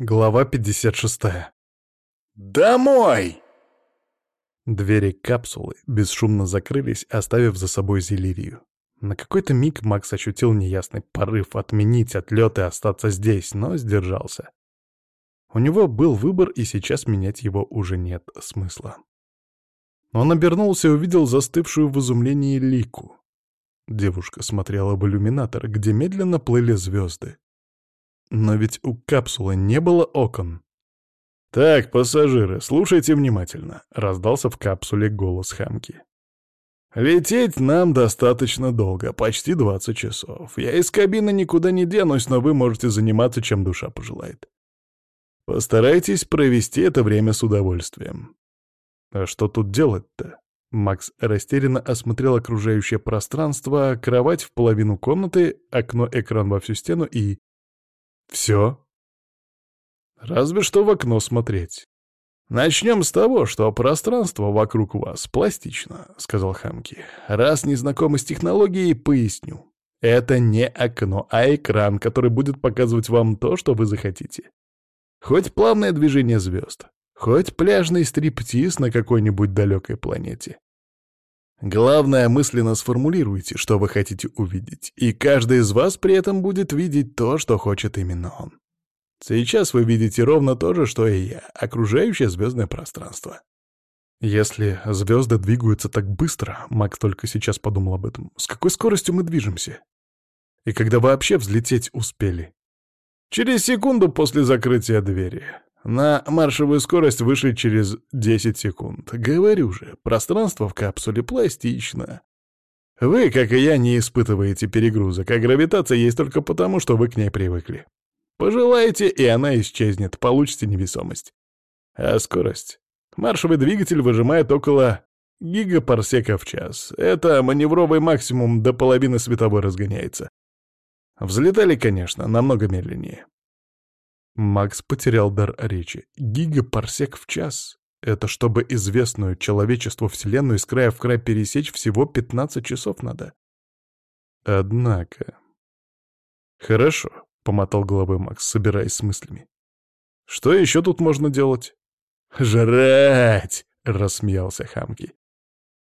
Глава 56. «Домой!» Двери капсулы бесшумно закрылись, оставив за собой Зелирию. На какой-то миг Макс ощутил неясный порыв отменить отлет и остаться здесь, но сдержался. У него был выбор, и сейчас менять его уже нет смысла. Он обернулся и увидел застывшую в изумлении Лику. Девушка смотрела в иллюминатор, где медленно плыли звезды. Но ведь у капсулы не было окон. «Так, пассажиры, слушайте внимательно», — раздался в капсуле голос Хамки. «Лететь нам достаточно долго, почти 20 часов. Я из кабины никуда не денусь, но вы можете заниматься, чем душа пожелает. Постарайтесь провести это время с удовольствием». «А что тут делать-то?» Макс растерянно осмотрел окружающее пространство, кровать в половину комнаты, окно-экран во всю стену и все. Разве что в окно смотреть. «Начнем с того, что пространство вокруг вас пластично», — сказал Хамки. «Раз не знакомы с технологией, поясню. Это не окно, а экран, который будет показывать вам то, что вы захотите. Хоть плавное движение звезд, хоть пляжный стриптиз на какой-нибудь далекой планете. Главное, мысленно сформулируйте, что вы хотите увидеть, и каждый из вас при этом будет видеть то, что хочет именно он. Сейчас вы видите ровно то же, что и я, окружающее звездное пространство. Если звезды двигаются так быстро, Макс только сейчас подумал об этом, с какой скоростью мы движемся? И когда вообще взлететь успели? Через секунду после закрытия двери. На маршевую скорость вышли через 10 секунд. Говорю же, пространство в капсуле пластично. Вы, как и я, не испытываете перегрузок, а гравитация есть только потому, что вы к ней привыкли. Пожелаете, и она исчезнет, получите невесомость. А скорость? Маршевый двигатель выжимает около гигапарсека в час. Это маневровый максимум до половины световой разгоняется. Взлетали, конечно, намного медленнее. Макс потерял дар речи. Гигапарсек в час. Это чтобы известную человечеству Вселенную из края в край пересечь всего 15 часов надо. Однако... Хорошо, — помотал головой Макс, собираясь с мыслями. Что еще тут можно делать? Жрать! — рассмеялся Хамки.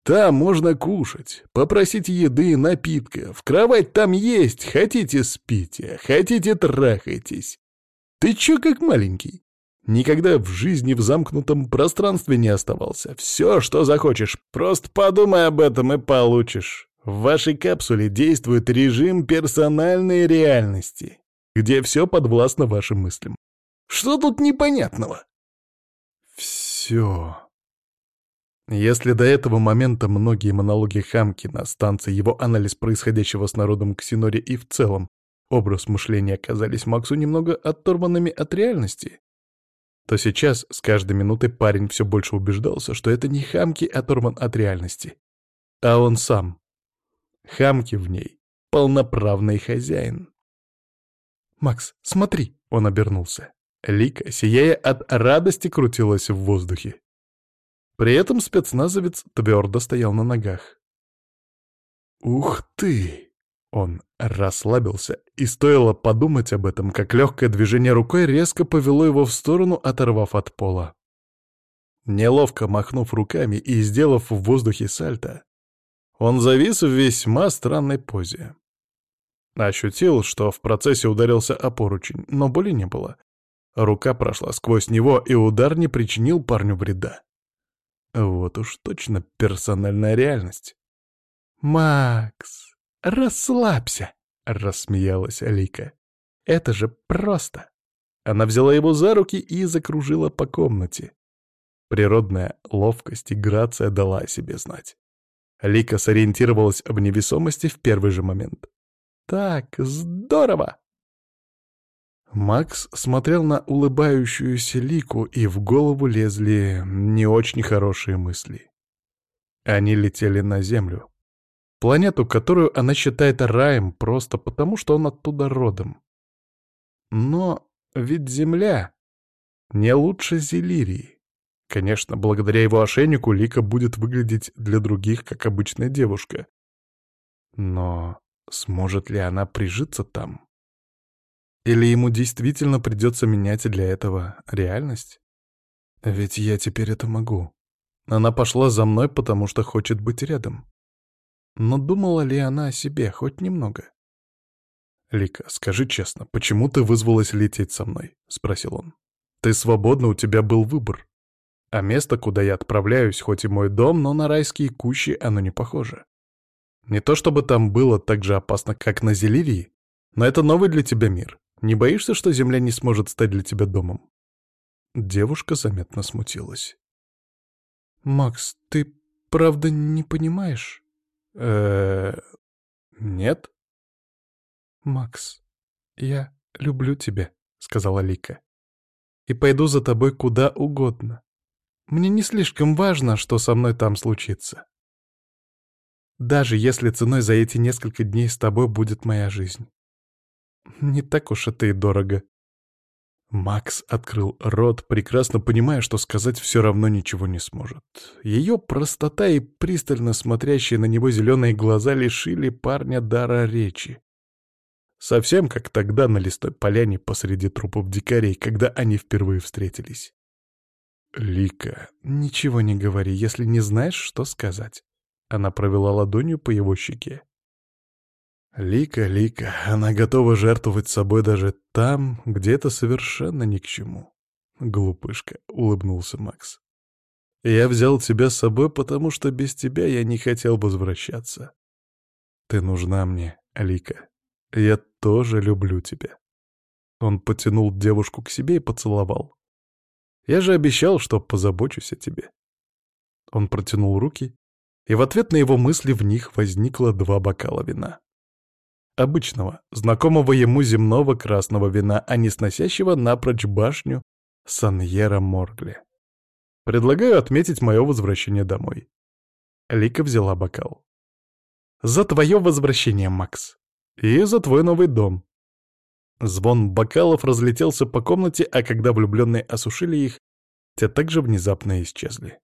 Там можно кушать, попросить еды, напитков, кровать там есть, хотите спите, хотите трахайтесь. Ты чё как маленький? Никогда в жизни в замкнутом пространстве не оставался. Все, что захочешь, просто подумай об этом и получишь. В вашей капсуле действует режим персональной реальности, где все подвластно вашим мыслям. Что тут непонятного? Все. Если до этого момента многие монологи Хамки на станции, его анализ происходящего с народом Ксинори и в целом образ мышления казались Максу немного оторванными от реальности, то сейчас с каждой минутой парень все больше убеждался, что это не Хамки оторван от реальности, а он сам. Хамки в ней — полноправный хозяин. «Макс, смотри!» — он обернулся. Лика, сияя от радости, крутилась в воздухе. При этом спецназовец твердо стоял на ногах. «Ух ты!» Он расслабился, и стоило подумать об этом, как легкое движение рукой резко повело его в сторону, оторвав от пола. Неловко махнув руками и сделав в воздухе сальто, он завис в весьма странной позе. Ощутил, что в процессе ударился о поручень, но боли не было. Рука прошла сквозь него, и удар не причинил парню вреда. Вот уж точно персональная реальность. «Макс!» «Расслабься!» — рассмеялась Алика. «Это же просто!» Она взяла его за руки и закружила по комнате. Природная ловкость и грация дала о себе знать. Лика сориентировалась в невесомости в первый же момент. «Так, здорово!» Макс смотрел на улыбающуюся Лику, и в голову лезли не очень хорошие мысли. Они летели на Землю. Планету, которую она считает раем просто потому, что он оттуда родом. Но ведь Земля не лучше Зелирии. Конечно, благодаря его ошейнику Лика будет выглядеть для других как обычная девушка. Но сможет ли она прижиться там? Или ему действительно придется менять для этого реальность? Ведь я теперь это могу. Она пошла за мной, потому что хочет быть рядом. Но думала ли она о себе хоть немного? «Лика, скажи честно, почему ты вызвалась лететь со мной?» — спросил он. «Ты свободна, у тебя был выбор. А место, куда я отправляюсь, хоть и мой дом, но на райские кущи оно не похоже. Не то чтобы там было так же опасно, как на Зелирии, но это новый для тебя мир. Не боишься, что Земля не сможет стать для тебя домом?» Девушка заметно смутилась. «Макс, ты правда не понимаешь?» Э Нет?» «Макс, я люблю тебя», — сказала Лика. «И пойду за тобой куда угодно. Мне не слишком важно, что со мной там случится. Даже если ценой за эти несколько дней с тобой будет моя жизнь. Не так уж это и дорого». Макс открыл рот, прекрасно понимая, что сказать все равно ничего не сможет. Ее простота и пристально смотрящие на него зеленые глаза лишили парня дара речи. Совсем как тогда на листой поляне посреди трупов дикарей, когда они впервые встретились. «Лика, ничего не говори, если не знаешь, что сказать». Она провела ладонью по его щеке. Лика, Лика, она готова жертвовать собой даже там, где это совершенно ни к чему. Глупышка, улыбнулся Макс. Я взял тебя с собой, потому что без тебя я не хотел бы возвращаться. Ты нужна мне, Лика. Я тоже люблю тебя. Он потянул девушку к себе и поцеловал. Я же обещал, что позабочусь о тебе. Он протянул руки, и в ответ на его мысли в них возникло два бокала вина. Обычного, знакомого ему земного красного вина, а не сносящего напрочь башню Саньера Моргли. Предлагаю отметить мое возвращение домой. Лика взяла бокал. «За твое возвращение, Макс. И за твой новый дом». Звон бокалов разлетелся по комнате, а когда влюбленные осушили их, те также внезапно исчезли.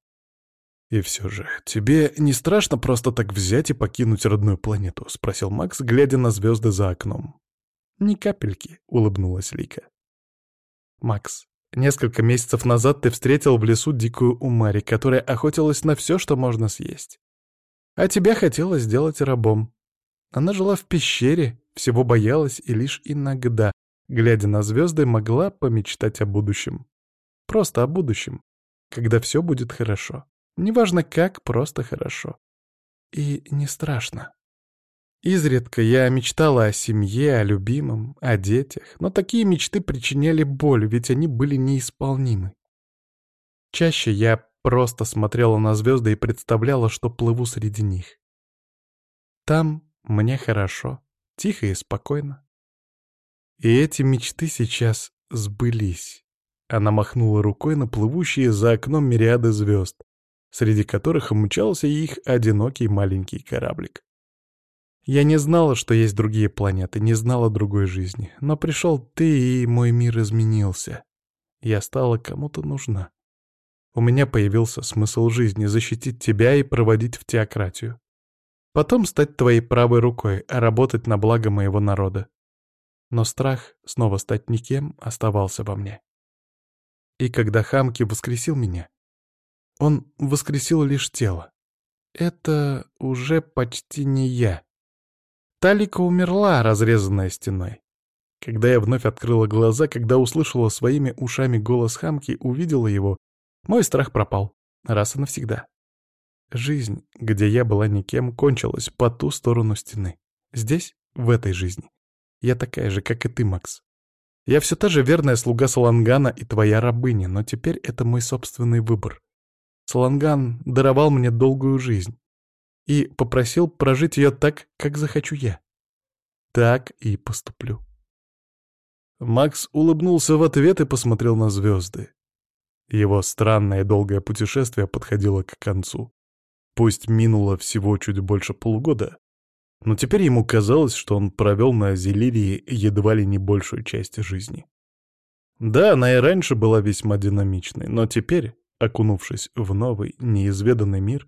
«И все же, тебе не страшно просто так взять и покинуть родную планету?» — спросил Макс, глядя на звезды за окном. «Ни капельки», — улыбнулась Лика. «Макс, несколько месяцев назад ты встретил в лесу дикую Умари, которая охотилась на все, что можно съесть. А тебя хотела сделать рабом. Она жила в пещере, всего боялась и лишь иногда, глядя на звезды, могла помечтать о будущем. Просто о будущем, когда все будет хорошо. Неважно как, просто хорошо. И не страшно. Изредка я мечтала о семье, о любимом, о детях, но такие мечты причиняли боль, ведь они были неисполнимы. Чаще я просто смотрела на звезды и представляла, что плыву среди них. Там мне хорошо, тихо и спокойно. И эти мечты сейчас сбылись. Она махнула рукой на плывущие за окном мириады звезд, среди которых умчался их одинокий маленький кораблик. Я не знала, что есть другие планеты, не знала другой жизни, но пришел ты, и мой мир изменился. Я стала кому-то нужна. У меня появился смысл жизни — защитить тебя и проводить в теократию. Потом стать твоей правой рукой, а работать на благо моего народа. Но страх снова стать никем оставался во мне. И когда Хамки воскресил меня, он воскресил лишь тело. Это уже почти не я. Талика умерла, разрезанная стеной. Когда я вновь открыла глаза, когда услышала своими ушами голос Хамки, увидела его, мой страх пропал. Раз и навсегда. Жизнь, где я была никем, кончилась по ту сторону стены. Здесь, в этой жизни, я такая же, как и ты, Макс. Я все та же верная слуга Салангана и твоя рабыня, но теперь это мой собственный выбор. Саланган даровал мне долгую жизнь и попросил прожить ее так, как захочу я. Так и поступлю. Макс улыбнулся в ответ и посмотрел на звезды. Его странное долгое путешествие подходило к концу. Пусть минуло всего чуть больше полугода, но теперь ему казалось, что он провел на Зелирии едва ли не большую часть жизни. Да, она и раньше была весьма динамичной, но теперь Окунувшись в новый, неизведанный мир,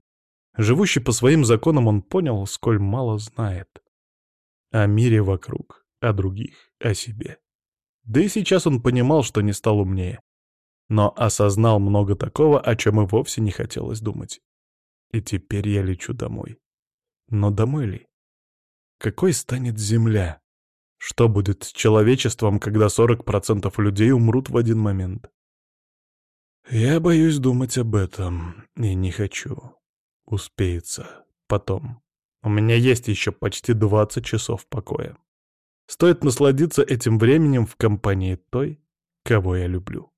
живущий по своим законам, он понял, сколь мало знает. О мире вокруг, о других, о себе. Да и сейчас он понимал, что не стал умнее. Но осознал много такого, о чем и вовсе не хотелось думать. И теперь я лечу домой. Но домой ли? Какой станет Земля? Что будет с человечеством, когда 40% людей умрут в один момент? Я боюсь думать об этом и не хочу. Успеется. Потом. У меня есть еще почти 20 часов покоя. Стоит насладиться этим временем в компании той, кого я люблю.